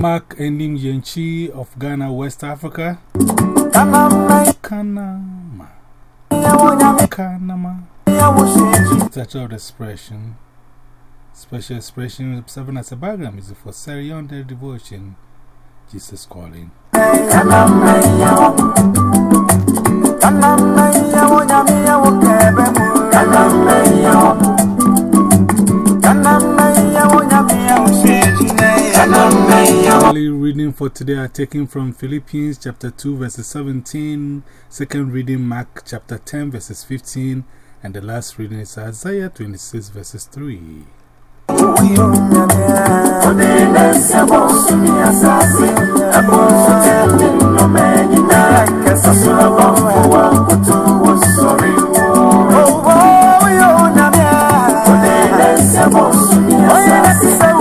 Mark Endim Yenchi of Ghana, West Africa. Kanama. Kanama. Statue of expression. Special expression serving as a background music for Sarah Young Devotion, Jesus Calling. Holy reading for today are taken from Philippians chapter 2, verses 17, second reading Mark chapter 10, verses 15, and the last reading is Isaiah 26, verses 3. Oh, oh, oh, Olha na pista